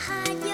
bahagia